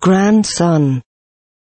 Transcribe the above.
grandson.